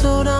소라